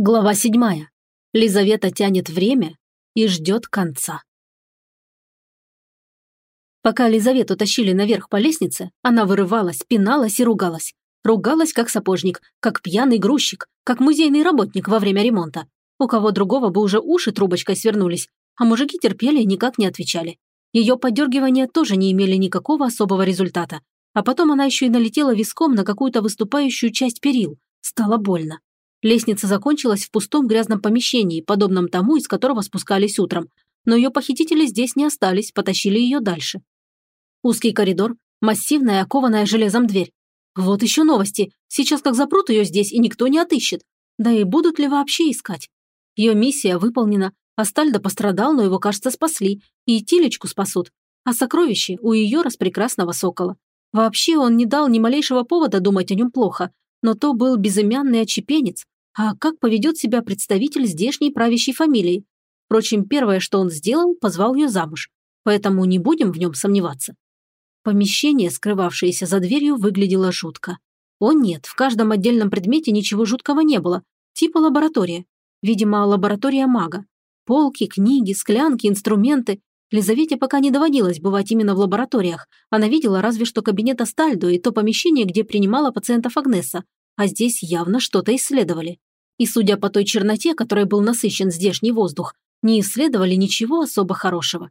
Глава седьмая. Лизавета тянет время и ждет конца. Пока Лизавету тащили наверх по лестнице, она вырывалась, пиналась и ругалась. Ругалась как сапожник, как пьяный грузчик, как музейный работник во время ремонта. У кого другого бы уже уши трубочкой свернулись, а мужики терпели и никак не отвечали. Ее подергивания тоже не имели никакого особого результата. А потом она еще и налетела виском на какую-то выступающую часть перил. Стало больно. Лестница закончилась в пустом грязном помещении, подобном тому, из которого спускались утром. Но ее похитители здесь не остались, потащили ее дальше. Узкий коридор, массивная, окованная железом дверь. Вот еще новости. Сейчас как запрут ее здесь, и никто не отыщет. Да и будут ли вообще искать? Ее миссия выполнена. Астальдо пострадал, но его, кажется, спасли. И Тилечку спасут. А сокровище у ее распрекрасного сокола. Вообще он не дал ни малейшего повода думать о нем плохо, но то был безымянный очепенец. А как поведет себя представитель здешней правящей фамилии? Впрочем, первое, что он сделал, позвал ее замуж. Поэтому не будем в нем сомневаться. Помещение, скрывавшееся за дверью, выглядело жутко. О нет, в каждом отдельном предмете ничего жуткого не было. Типа лаборатория. Видимо, лаборатория мага. Полки, книги, склянки, инструменты. Лизавете пока не доводилось бывать именно в лабораториях. Она видела разве что кабинет Астальдо и то помещение, где принимала пациентов Агнеса. А здесь явно что-то исследовали. И судя по той черноте, которой был насыщен здешний воздух, не исследовали ничего особо хорошего.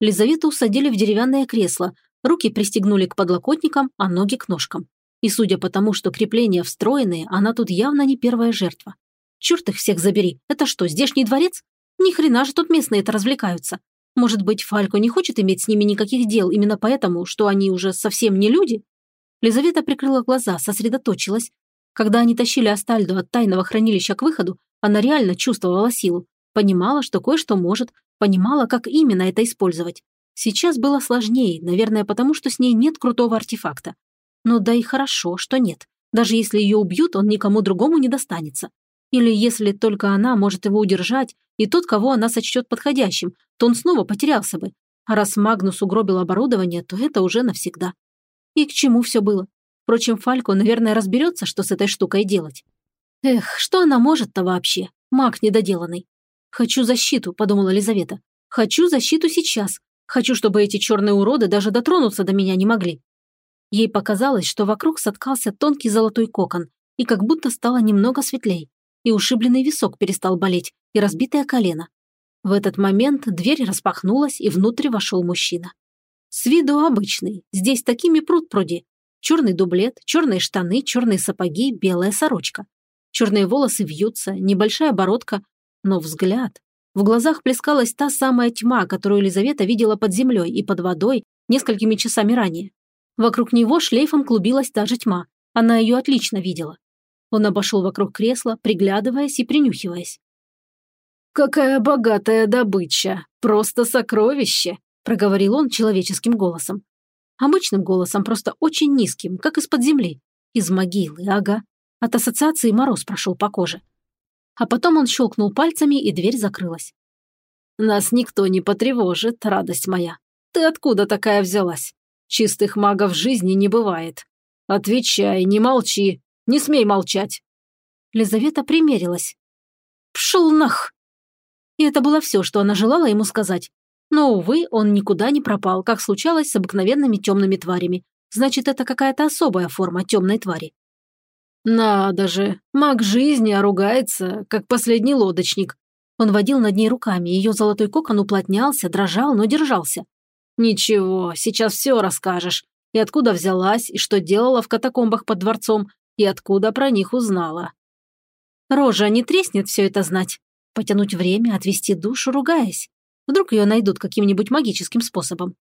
Лизавету усадили в деревянное кресло, руки пристегнули к подлокотникам, а ноги к ножкам. И судя по тому, что крепления встроенные, она тут явно не первая жертва. Черт их всех забери, это что, здешний дворец? Ни хрена же тут местные это развлекаются. Может быть, Фалько не хочет иметь с ними никаких дел именно поэтому, что они уже совсем не люди? Лизавета прикрыла глаза, сосредоточилась. Когда они тащили Астальду от тайного хранилища к выходу, она реально чувствовала силу, понимала, что кое-что может, понимала, как именно это использовать. Сейчас было сложнее, наверное, потому что с ней нет крутого артефакта. Но да и хорошо, что нет. Даже если ее убьют, он никому другому не достанется. Или если только она может его удержать, и тот, кого она сочтет подходящим, то он снова потерялся бы. А раз Магнус угробил оборудование, то это уже навсегда. И к чему все было? Впрочем, Фалько, наверное, разберется, что с этой штукой делать. Эх, что она может-то вообще? Маг недоделанный. «Хочу защиту», – подумала Лизавета. «Хочу защиту сейчас. Хочу, чтобы эти черные уроды даже дотронуться до меня не могли». Ей показалось, что вокруг соткался тонкий золотой кокон, и как будто стало немного светлей и ушибленный висок перестал болеть, и разбитое колено. В этот момент дверь распахнулась, и внутрь вошел мужчина. С виду обычный, здесь такими пруд пруди. Черный дублет, черные штаны, черные сапоги, белая сорочка. Черные волосы вьются, небольшая бородка, но взгляд. В глазах плескалась та самая тьма, которую Елизавета видела под землей и под водой несколькими часами ранее. Вокруг него шлейфом клубилась та же тьма. Она ее отлично видела. Он обошел вокруг кресла, приглядываясь и принюхиваясь. «Какая богатая добыча! Просто сокровище!» – проговорил он человеческим голосом. Обычным голосом, просто очень низким, как из-под земли. Из могилы, ага. От ассоциации мороз прошел по коже. А потом он щелкнул пальцами, и дверь закрылась. «Нас никто не потревожит, радость моя. Ты откуда такая взялась? Чистых магов жизни не бывает. Отвечай, не молчи, не смей молчать!» Лизавета примерилась. «Пшел нах!» И это было все, что она желала ему сказать. Но, увы, он никуда не пропал, как случалось с обыкновенными темными тварями. Значит, это какая-то особая форма темной твари. «Надо же, маг жизни, а ругается, как последний лодочник». Он водил над ней руками, ее золотой кокон уплотнялся, дрожал, но держался. «Ничего, сейчас все расскажешь. И откуда взялась, и что делала в катакомбах под дворцом, и откуда про них узнала. Рожа не треснет все это знать. Потянуть время, отвести душу, ругаясь. Вдруг ее найдут каким-нибудь магическим способом.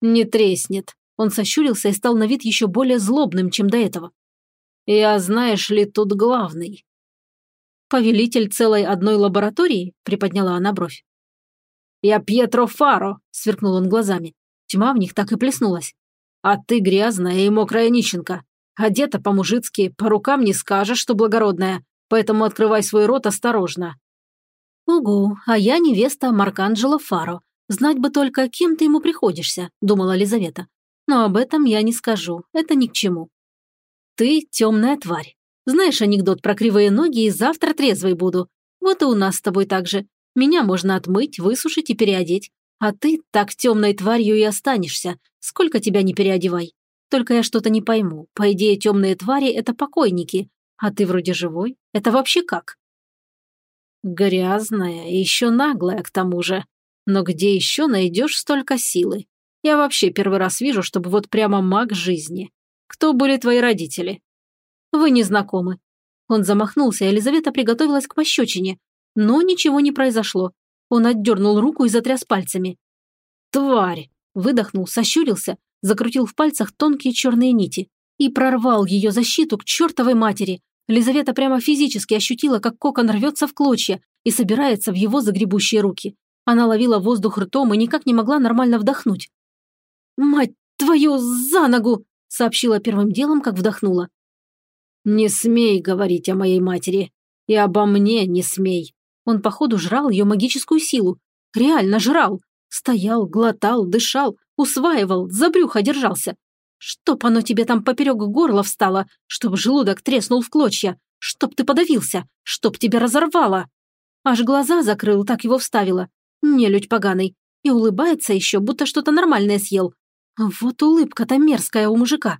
Не треснет. Он сощурился и стал на вид еще более злобным, чем до этого. Я, знаешь ли, тут главный. Повелитель целой одной лаборатории? Приподняла она бровь. «Я Пьетро Фаро», — сверкнул он глазами. Тьма в них так и плеснулась. «А ты грязная и мокрая нищенка. Одета по-мужицки, по рукам не скажешь, что благородная, поэтому открывай свой рот осторожно». «Угу, а я невеста Марканджело Фаро. Знать бы только, кем ты ему приходишься», – думала Лизавета. «Но об этом я не скажу, это ни к чему». «Ты темная тварь. Знаешь анекдот про кривые ноги и завтра трезвой буду. Вот и у нас с тобой так же. Меня можно отмыть, высушить и переодеть. А ты так темной тварью и останешься, сколько тебя не переодевай. Только я что-то не пойму. По идее, темные твари – это покойники. А ты вроде живой. Это вообще как? Грязная и еще наглая к тому же. Но где еще найдешь столько силы? Я вообще первый раз вижу, чтобы вот прямо маг жизни. Кто были твои родители? Вы не знакомы. Он замахнулся, и Елизавета приготовилась к пощечине. Но ничего не произошло. Он отдернул руку и затряс пальцами. «Тварь!» – выдохнул, сощурился, закрутил в пальцах тонкие черные нити и прорвал ее защиту к чертовой матери. Лизавета прямо физически ощутила, как кокон рвется в клочья и собирается в его загребущие руки. Она ловила воздух ртом и никак не могла нормально вдохнуть. «Мать твою, за ногу!» – сообщила первым делом, как вдохнула. «Не смей говорить о моей матери. И обо мне не смей». Он, походу, жрал ее магическую силу. Реально жрал. Стоял, глотал, дышал, усваивал, за брюхо держался. Чтоб оно тебе там поперек горла встало, чтоб желудок треснул в клочья, чтоб ты подавился, чтоб тебя разорвало. Аж глаза закрыл, так его вставила. Нелюдь поганый. И улыбается еще, будто что-то нормальное съел. Вот улыбка-то мерзкая у мужика.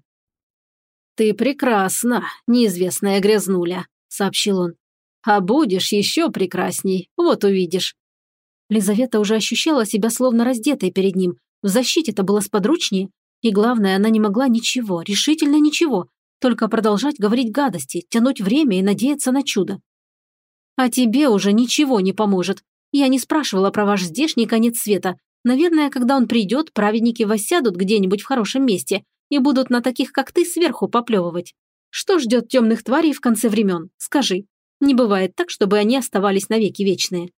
«Ты прекрасна, неизвестная грязнуля», — сообщил он. «А будешь еще прекрасней, вот увидишь». Лизавета уже ощущала себя словно раздетой перед ним. В защите-то было сподручнее. И главное, она не могла ничего, решительно ничего, только продолжать говорить гадости, тянуть время и надеяться на чудо. «А тебе уже ничего не поможет. Я не спрашивала про ваш здешний конец света. Наверное, когда он придет, праведники воссядут где-нибудь в хорошем месте и будут на таких, как ты, сверху поплевывать. Что ждет темных тварей в конце времен? Скажи. Не бывает так, чтобы они оставались навеки вечные.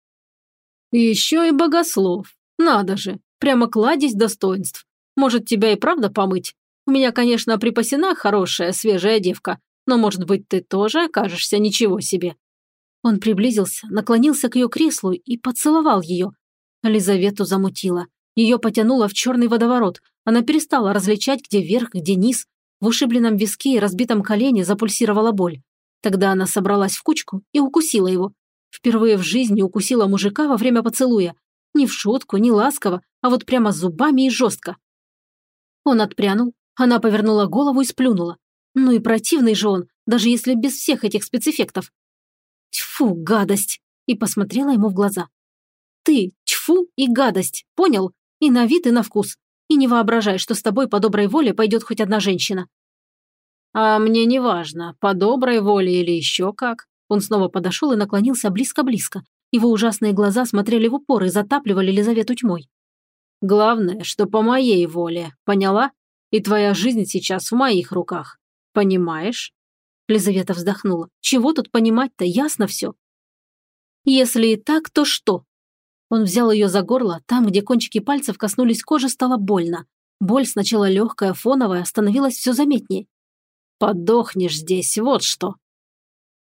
еще и богослов. Надо же, прямо кладезь достоинств. Может, тебя и правда помыть? У меня, конечно, припасена хорошая, свежая девка, но, может быть, ты тоже окажешься ничего себе». Он приблизился, наклонился к ее креслу и поцеловал ее. Лизавету замутило. Ее потянуло в черный водоворот. Она перестала различать, где верх, где низ. В ушибленном виске и разбитом колене запульсировала боль. Тогда она собралась в кучку и укусила его. Впервые в жизни укусила мужика во время поцелуя. Не в шутку, не ласково, а вот прямо зубами и жестко. Он отпрянул, она повернула голову и сплюнула. Ну и противный же он, даже если без всех этих спецэффектов. Тьфу, гадость! И посмотрела ему в глаза. Ты, тьфу и гадость, понял? И на вид, и на вкус. И не воображай, что с тобой по доброй воле пойдет хоть одна женщина. А мне не важно, по доброй воле или еще как. Он снова подошел и наклонился близко-близко. Его ужасные глаза смотрели в упор и затапливали Лизавету тьмой. Главное, что по моей воле, поняла? И твоя жизнь сейчас в моих руках. Понимаешь? Лизавета вздохнула. Чего тут понимать-то, ясно все. Если и так, то что? Он взял ее за горло, там, где кончики пальцев коснулись кожи, стало больно. Боль сначала легкая, фоновая, становилась все заметнее. «Подохнешь здесь, вот что!»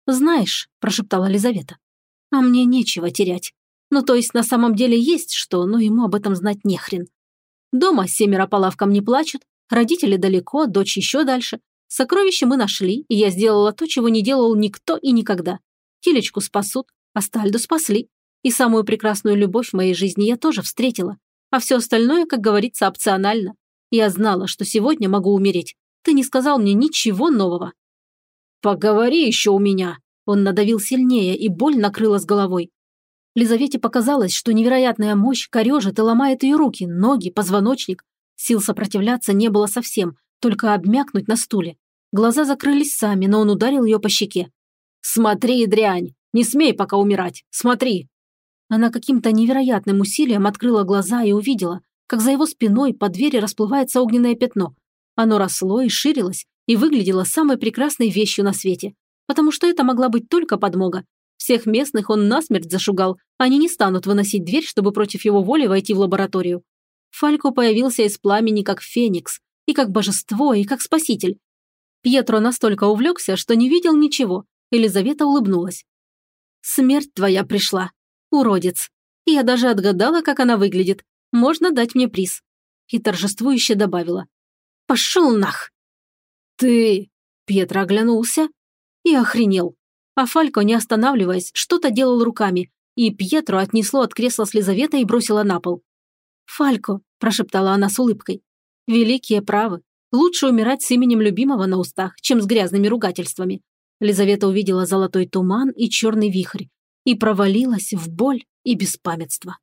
«Знаешь», – прошептала Лизавета, – «а мне нечего терять. Ну, то есть на самом деле есть что, но ему об этом знать не хрен. Дома семеро по лавкам не плачут, родители далеко, дочь еще дальше. Сокровища мы нашли, и я сделала то, чего не делал никто и никогда. Телечку спасут, а Стальду спасли. И самую прекрасную любовь в моей жизни я тоже встретила. А все остальное, как говорится, опционально. Я знала, что сегодня могу умереть. Ты не сказал мне ничего нового. «Поговори еще у меня!» Он надавил сильнее, и боль накрыла с головой. Лизавете показалось, что невероятная мощь корежит и ломает ее руки, ноги, позвоночник. Сил сопротивляться не было совсем, только обмякнуть на стуле. Глаза закрылись сами, но он ударил ее по щеке. «Смотри, дрянь! Не смей пока умирать! Смотри!» Она каким-то невероятным усилием открыла глаза и увидела, как за его спиной по двери расплывается огненное пятно. Оно росло и ширилось, и выглядело самой прекрасной вещью на свете, потому что это могла быть только подмога, всех местных он насмерть зашугал, они не станут выносить дверь, чтобы против его воли войти в лабораторию. Фалько появился из пламени как феникс, и как божество, и как спаситель. Пьетро настолько увлекся, что не видел ничего. Елизавета улыбнулась. «Смерть твоя пришла. Уродец. Я даже отгадала, как она выглядит. Можно дать мне приз». И торжествующе добавила. «Пошел нах!» «Ты...» Пьетро оглянулся. и охренел. А Фалько, не останавливаясь, что-то делал руками, и Пьетро отнесло от кресла с Лизаветой и бросило на пол. «Фалько», – прошептала она с улыбкой, – «великие правы. Лучше умирать с именем любимого на устах, чем с грязными ругательствами». Лизавета увидела золотой туман и черный вихрь и провалилась в боль и беспамятство.